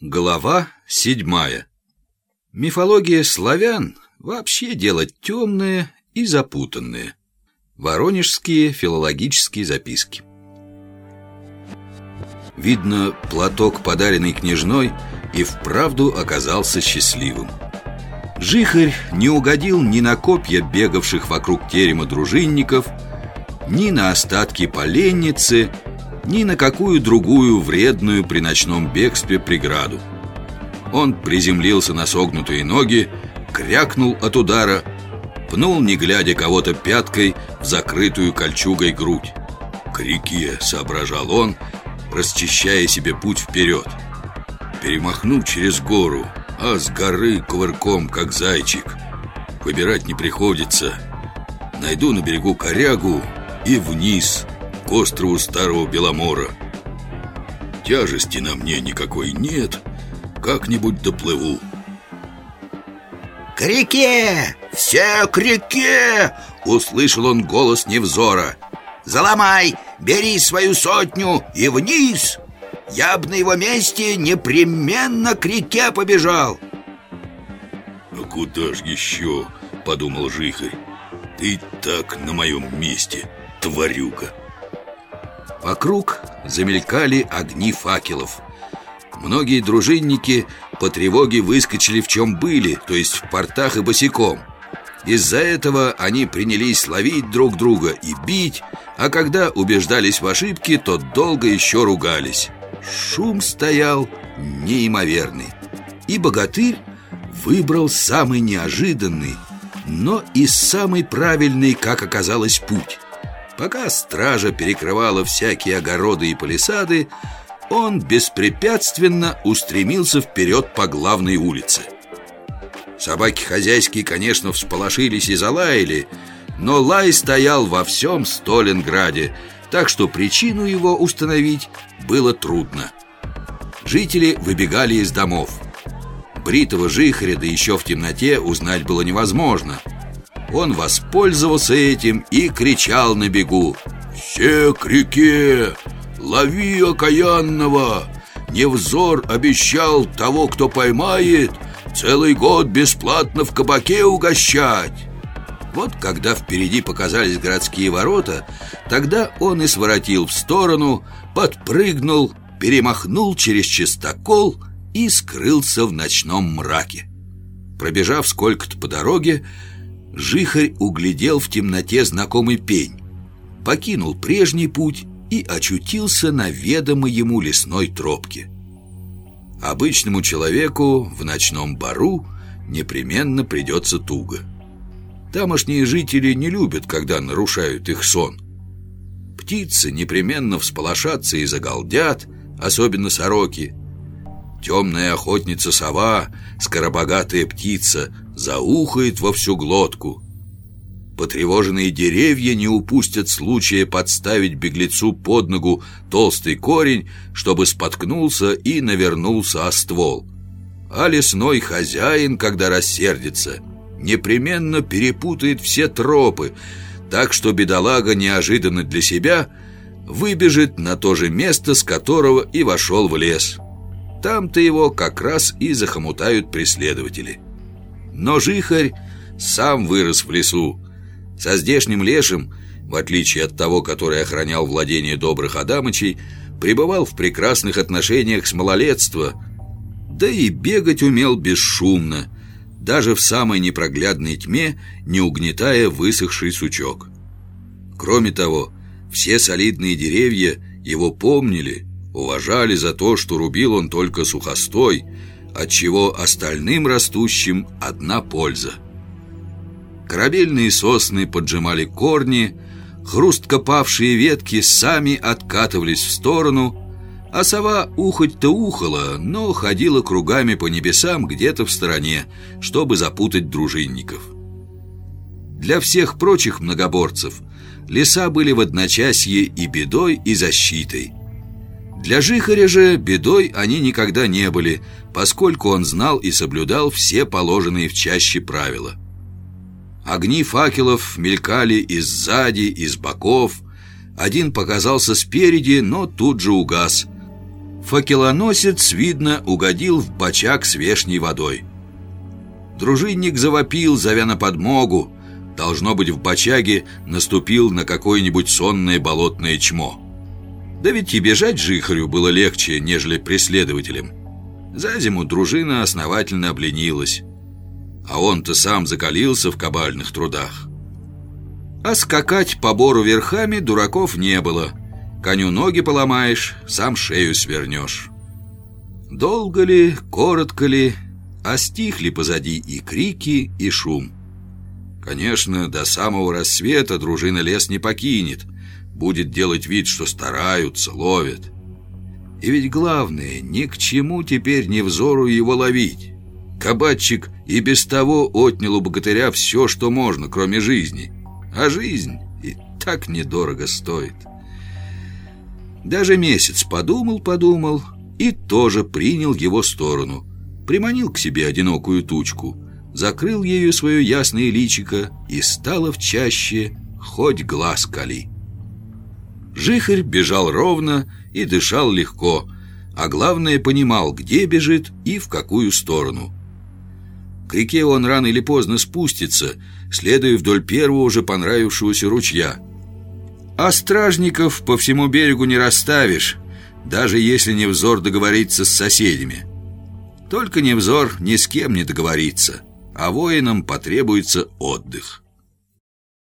Глава седьмая Мифология славян вообще дело темное и запутанное. Воронежские филологические записки Видно, платок, подаренный княжной, и вправду оказался счастливым. Жихарь не угодил ни на копья бегавших вокруг терема дружинников, ни на остатки поленницы, ни на какую другую вредную при ночном бегстве преграду. Он приземлился на согнутые ноги, крякнул от удара, пнул, не глядя кого-то пяткой, в закрытую кольчугой грудь. «К реке», — соображал он, расчищая себе путь вперед. «Перемахну через гору, а с горы кувырком, как зайчик. Выбирать не приходится. Найду на берегу корягу и вниз, к острову Старого Беломора. Тяжести на мне никакой нет, как-нибудь доплыву». «К реке! Все к реке!» Услышал он голос Невзора «Заломай! Бери свою сотню и вниз!» Я бы на его месте непременно к реке побежал «А куда ж еще?» — подумал Жихарь «Ты так на моем месте, тварюка!» Вокруг замелькали огни факелов Многие дружинники по тревоге выскочили в чем были, то есть в портах и босиком. Из-за этого они принялись ловить друг друга и бить, а когда убеждались в ошибке, то долго еще ругались. Шум стоял неимоверный. И богатырь выбрал самый неожиданный, но и самый правильный, как оказалось, путь. Пока стража перекрывала всякие огороды и палисады, он беспрепятственно устремился вперед по главной улице. Собаки хозяйские, конечно, всполошились и залаяли, но лай стоял во всем Сталинграде, так что причину его установить было трудно. Жители выбегали из домов. Бритого жихаря, да еще в темноте, узнать было невозможно. Он воспользовался этим и кричал на бегу «Все к реке! Лови окаянного! Невзор обещал того, кто поймает, целый год бесплатно в кабаке угощать!» Вот когда впереди показались городские ворота, тогда он и своротил в сторону, подпрыгнул, перемахнул через чистокол и скрылся в ночном мраке. Пробежав сколько-то по дороге, Жихарь углядел в темноте знакомый пень, покинул прежний путь и очутился на ведомой ему лесной тропке. Обычному человеку в ночном бару непременно придется туго. Тамошние жители не любят, когда нарушают их сон. Птицы непременно всполошатся и загалдят, особенно сороки. Темная охотница-сова, скоробогатая птица, заухает во всю глотку – Потревоженные деревья не упустят случая подставить беглецу под ногу толстый корень, чтобы споткнулся и навернулся о ствол. А лесной хозяин, когда рассердится, непременно перепутает все тропы, так что бедолага неожиданно для себя выбежит на то же место, с которого и вошел в лес. Там-то его как раз и захомутают преследователи. Но жихарь сам вырос в лесу, со здешним лешим, в отличие от того, который охранял владение добрых Адамычей, пребывал в прекрасных отношениях с малолетства, да и бегать умел бесшумно, даже в самой непроглядной тьме, не угнетая высохший сучок. Кроме того, все солидные деревья его помнили, уважали за то, что рубил он только сухостой, отчего остальным растущим одна польза – Корабельные сосны поджимали корни, хрустко павшие ветки сами откатывались в сторону, а сова ухоть-то ухала, но ходила кругами по небесам где-то в стороне, чтобы запутать дружинников. Для всех прочих многоборцев леса были в одночасье и бедой, и защитой. Для Жихаря же бедой они никогда не были, поскольку он знал и соблюдал все положенные в чаще правила – Огни факелов мелькали и сзади, и с боков. Один показался спереди, но тут же угас. Факелоносец, видно, угодил в бачак с вешней водой. Дружинник завопил, зовя на подмогу. Должно быть, в бачаге наступил на какое-нибудь сонное болотное чмо. Да ведь и бежать жихарю было легче, нежели преследователям. За зиму дружина основательно обленилась. А он-то сам закалился в кабальных трудах. А скакать по бору верхами дураков не было – Коню ноги поломаешь, сам шею свернешь. Долго ли, коротко ли, а стихли позади и крики, и шум. Конечно, до самого рассвета дружина лес не покинет, будет делать вид, что стараются, ловят. И ведь главное, ни к чему теперь не взору его ловить. Кабатчик и без того отнял у богатыря все, что можно, кроме жизни. А жизнь и так недорого стоит. Даже месяц подумал-подумал и тоже принял его сторону. Приманил к себе одинокую тучку, закрыл ею свое ясное личико и стало в чаще хоть глаз кали. Жихарь бежал ровно и дышал легко, а главное понимал, где бежит и в какую сторону. К реке он рано или поздно спустится, следуя вдоль первого уже понравившегося ручья – а стражников по всему берегу не расставишь, даже если Невзор договорится с соседями. Только Невзор ни с кем не договорится, а воинам потребуется отдых.